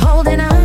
holding on.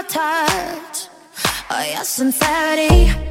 your touch, oh your sincerity.